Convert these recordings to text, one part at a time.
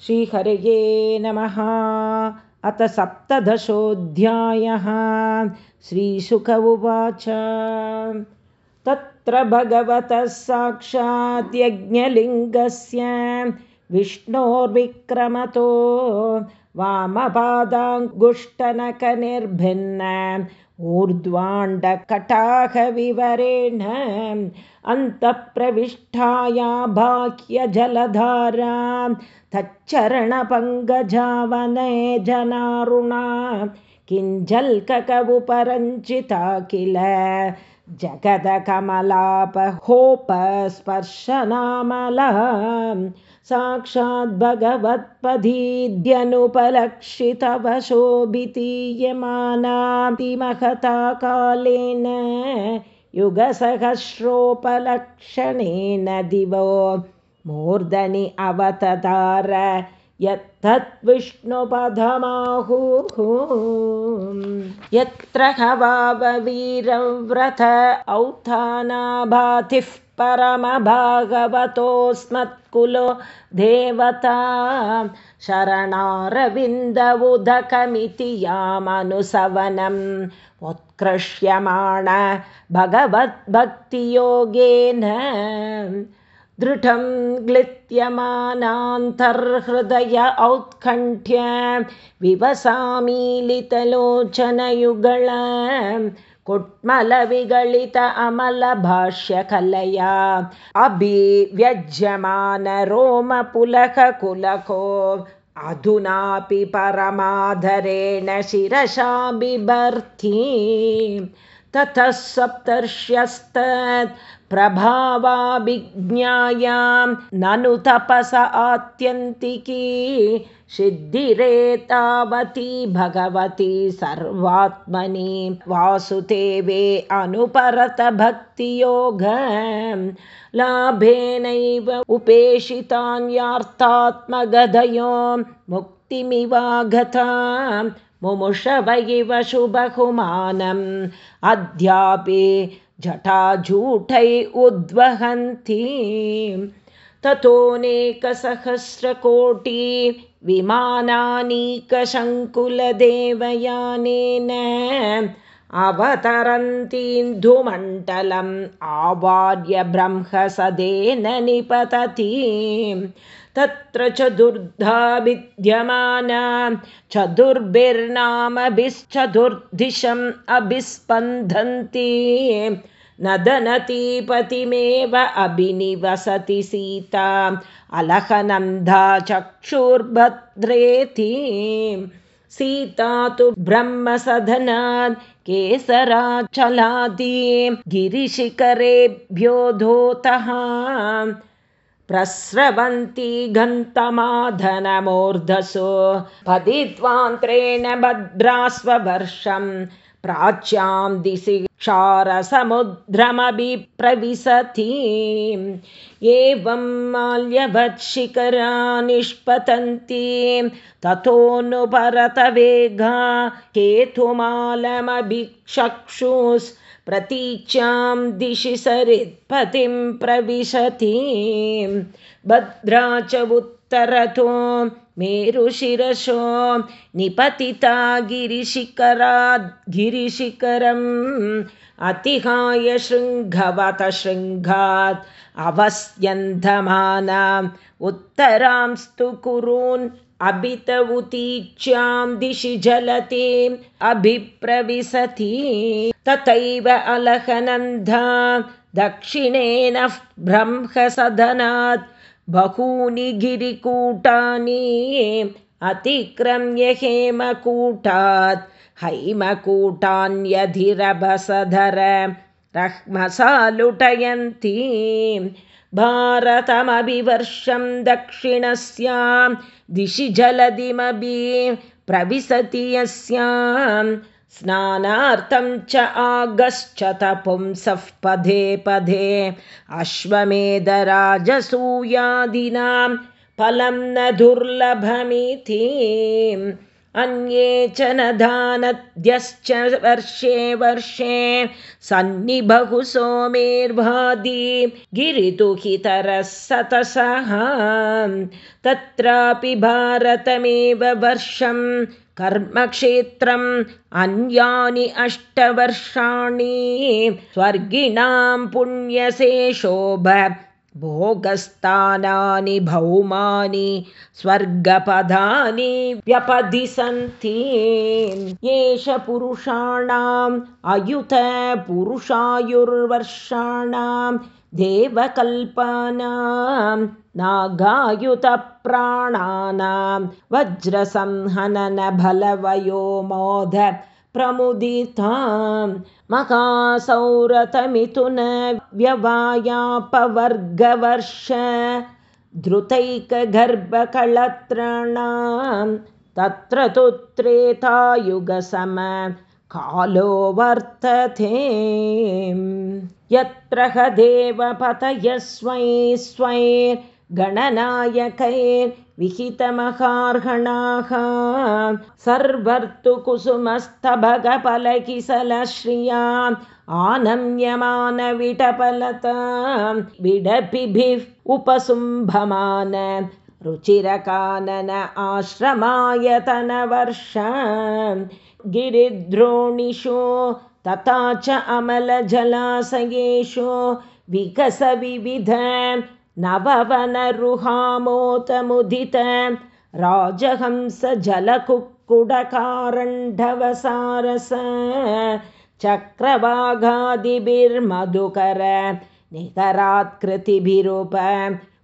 श्रीहरये नमः। अथ सप्तदशोऽध्यायः। श्रीशुक उवाच। तत्र भगवतः साक्षात् यज्ञलिङ्गस्य विष्णोर्विक्रमतो वामपादाङ्गुष्टनकनिर्भिन्न ऊर्ध्वाण्डकटाहविवरेण अन्तःप्रविष्टाया बाह्यजलधारा तच्चरणपङ्गजावने जनारुणा किञ्जल्ककवुपरञ्चिता किल जगदकमलापहोपस्पर्शनामला साक्षाद्भगवत्पदीद्यनुपलक्षितवशोभितीयमानातिमहता कालेन युगसहस्रोपलक्षणेन दिवो मूर्धनि अवततार यत्तद्विष्णुपदमाहुः यत्र हवाववीरव्रत औत्थानाभातिः परमभागवतोऽस्मत्कुलो देवता शरणारविन्द उदकमिति यामनुसवनम्। उत्कृष्यमाण भगवद्भक्तियोगेन दृढं ग्लित्यमानान्तर्हृदय औत्कण्ठ्य विवसामीलितलोचनयुगळ कुट्मलविगलित अमलभाष्यकलया अभिव्यज्यमानरोमपुलककुलको अधुनापि परमाधरेण शिरसा बिभर्ति ततः सप्तर्ष्यस्तत् प्रभावाभिज्ञायां ननु तपस आत्यन्तिकी सिद्धिरेतावती भगवती सर्वात्मनि वासुदेवे अनुपरतभक्तियोग लाभेनैव उपेशितान्यार्तात्मगधयो मुक्तिमिवागता मुमुषव इव शुबहुमानम् अद्यापि जटाजूटै उद्वहन्ति। ततोऽनेकसहस्रकोटि विमानानीकशङ्कुलदेवयानेन अवतरन्तीन्दुमण्डलम् आवार्य ब्रह्मसदेन निपतति तत्र चतुर्धा विद्यमाना चतुर्भिर्नामभिश्चतुर्दिशम् अभिस्पन्दन्ति नदनतीपतिमेव अभिनिवसति सीता। अलहनन्दा चक्षुर्भद्रेति। सीता तु ब्रह्मसदनात् केसराचलादि गिरिशिखरेभ्यो धोतः प्रस्रवन्ती घन्तमाधनमूर्धसो पदित्वान्त्रेण भद्रास्ववर्षं प्राच्यां दिशि क्षारसमुद्रमभिप्रविशति एवं माल्यवत्शिखरा निष्पतन्ति ततोऽनुपरतवेगा केतुमालमभिक्षक्षुस् प्रतीच्यां दिशि सरित्पतिं प्रविशति। भद्रा च उत्तरतो मेरुशिरसो निपतिता गिरिशिखराद् गिरिशिखरम् अतिहाय शृङ्गवत शृङ्गात् अवस्यन्धमानाम् उत्तरांस्तु कुरून् अभित उतीच्यां दिशि जलतीम् अभिप्रविशति तथैव अलहनन्दा दक्षिणेन ब्रह्मसदनात्। बहूनि गिरिकूटानि अतिक्रम्य हेमकूटात्। हैमकूटान्यधिरभसधर रह्मसालुटयन्ती भारतमभिवर्षं दक्षिणस्यां दिशि जलदिमभि प्रविशति यस्यां। स्नानार्थं च आगश्च तपुंसः पदे पदे अश्वमेधराजसूयादीनां फलं न दुर्लभमिति अन्ये च न धानद्यश्च वर्षे वर्षे सन्निबहु सोमेर्वादी गिरितुहितरः सतसः। तत्रापि भारतमेव वर्षं कर्मक्षेत्रम् अन्यानि अष्टवर्षाणि स्वर्गिणां पुण्यसेशोभ भोगस्थानानि भौमानि स्वर्गपदानि व्यपदि सन्ति एष पुरुषाणाम् अयुत पुरुषायुर्वर्षाणां देवकल्पानां नागायुतप्राणानां वज्रसंहननबलवयो मोद प्रमुदितां महासौरथमिथुन व्यवायापवर्गवर्ष धृतैकगर्भकळत्राणां तत्र तु त्रेतायुगसम कालो वर्तते। यत्र ह देवपतय स्वै स्वैर्गणनायकैर्विहितमहार्हणाः सर्वर्तु कुसुमस्तभगफलकिसलश्रिया आनम्यमानविटपलतां विडपिभिः उपसुम्भमान रुचिरकानन आश्रमायतनवर्ष गिरिद्रोणिषु तथा च अमलजलाशयेषु विकसविविध नववनरुहामोतमुदित राजहंसजलकुक्कुडकारण्ढवसारस चक्रवाघादिभिर्मधुकर नितरात्कृतिभिरुप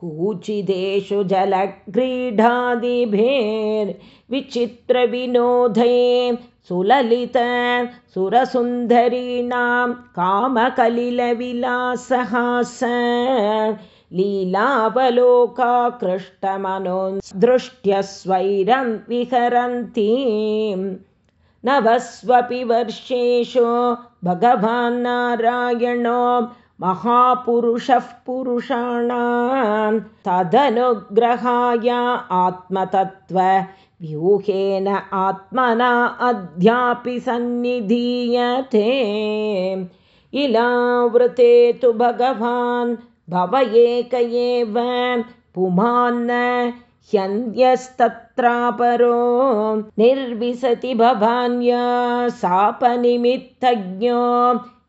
कूचिदेषु जलक्रीडादिभिर्विचित्रविनोदे सुललित सुरसुन्दरीणां कामकलिलविलासहास लीलावलोकाकृष्टमनो स्वैरं विहरन्तीं। नवस्वपि वर्षेषु भगवान् नारायणो महापुरुषः पुरुषाणां तदनुग्रहाय आत्मतत्त्व व्यूहेन आत्मना अद्यापि सन्निधीयते इलावृते तु भगवान् भव एक एव पुमान्न ह्यन्यस्तत्रापरो निर्विशति भवान्य सापनिमित्तज्ञो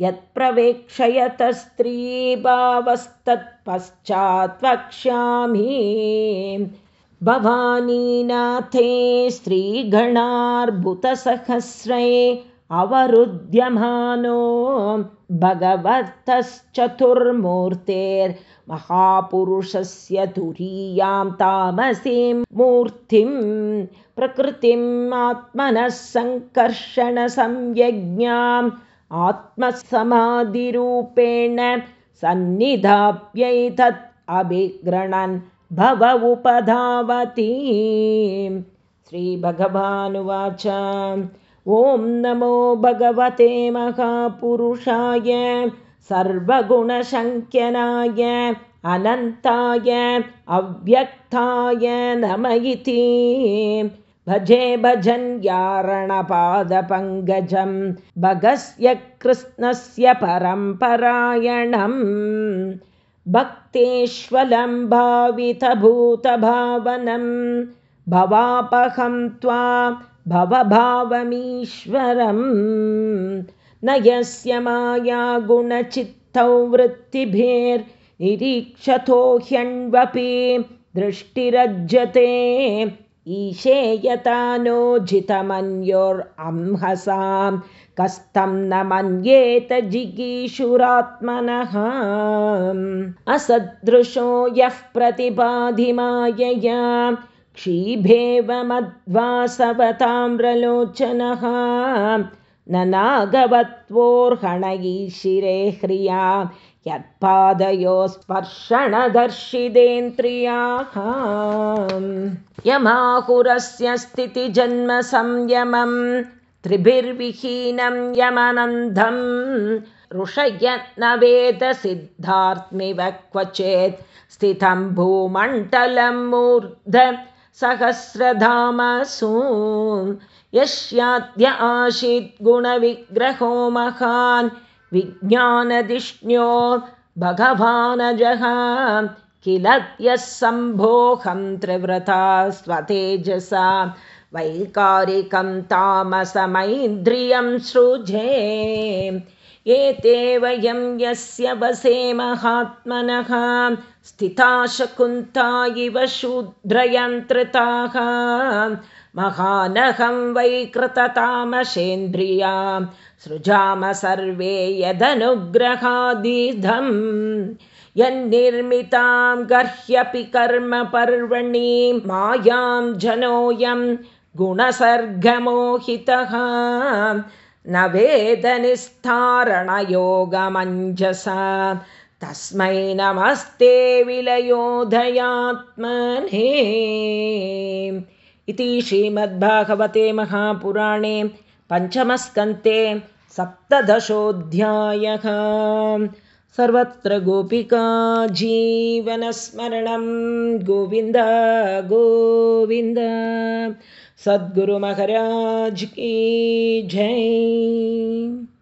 यत्प्रवेक्षयत स्त्रीभावस्तत्पश्चात् वक्ष्यामि भवानीनाथे स्त्रीगणार्बुतसहस्रे अवरुध्यमानो भगवतश्चतुर्मूर्तेर्महापुरुषस्य तुरीयां तामसीं मूर्तिं प्रकृतिम् आत्मनः सङ्कर्षणसंयज्ञाम् आत्मसमाधिरूपेण सन्निधाप्यैतत् अभिगृणन् भव उपधावती श्रीभगवानुवाच ॐ नमो भगवते महापुरुषाय सर्वगुणशङ्क्यनाय अनन्ताय अव्यक्ताय नम इति। भजे भजन् यारणपादपङ्कजं भगस्य कृष्णस्य परम्परायणम्। भक्तेष्वलं भावितभूतभावनं भवापहं त्वा भवभावमीश्वरम् न यस्य माया गुणचित्तौ वृत्तिभिर्निरीक्षतो ह्यण्वपि दृष्टिरज्यते ईशे कस्तं न मन्येत जिगीषुरात्मनः। असदृशो यः प्रतिपाधिमायया क्षीभेव मध्वासवताम्रलोचनः न नागवत्वोर्हणयी शिरे ह्रिया। यत्पादयो स्पर्शणदर्शिदेन्द्रियाः यमाहुरस्य स्थितिजन्मसंयमं त्रिभिर्विहीनं यमनन्दं ऋषयत्न वेदसिद्धात्मिव क्वचेत्। स्थितं भूमण्डलं मूर्ध सहस्रधामसु यस्याद्य आसीत् गुणविग्रहो महान् विज्ञानधिष्ण्यो भगवानजः किल यः सम्भोहं त्रिव्रता स्वतेजसा वैकारिकं तामसमैन्द्रियं सृजे एते वयं यस्य वसे महात्मनः स्थिता शकुन्ता इव शूद्रयन्त्रिताः। महानहं वैकृततामसेन्द्रिया सृजाम सर्वे यदनुग्रहादिधम्। यन्निर्मितां गर्ह्यपि कर्मपर्वणि मायां जनोऽयं गुणसर्गमोहितः न वेदनिस्तारणयोगमञ्जसा। तस्मै नमस्ते विलयोदयात्मने इति श्रीमद्भागवते महापुराणे पञ्चमस्कन्ते सप्तदशोऽध्यायः। सर्वत्र गोपिका जीवनस्मरणं। गोविन्द गोविन्द सद्गुरुमहाराज की जय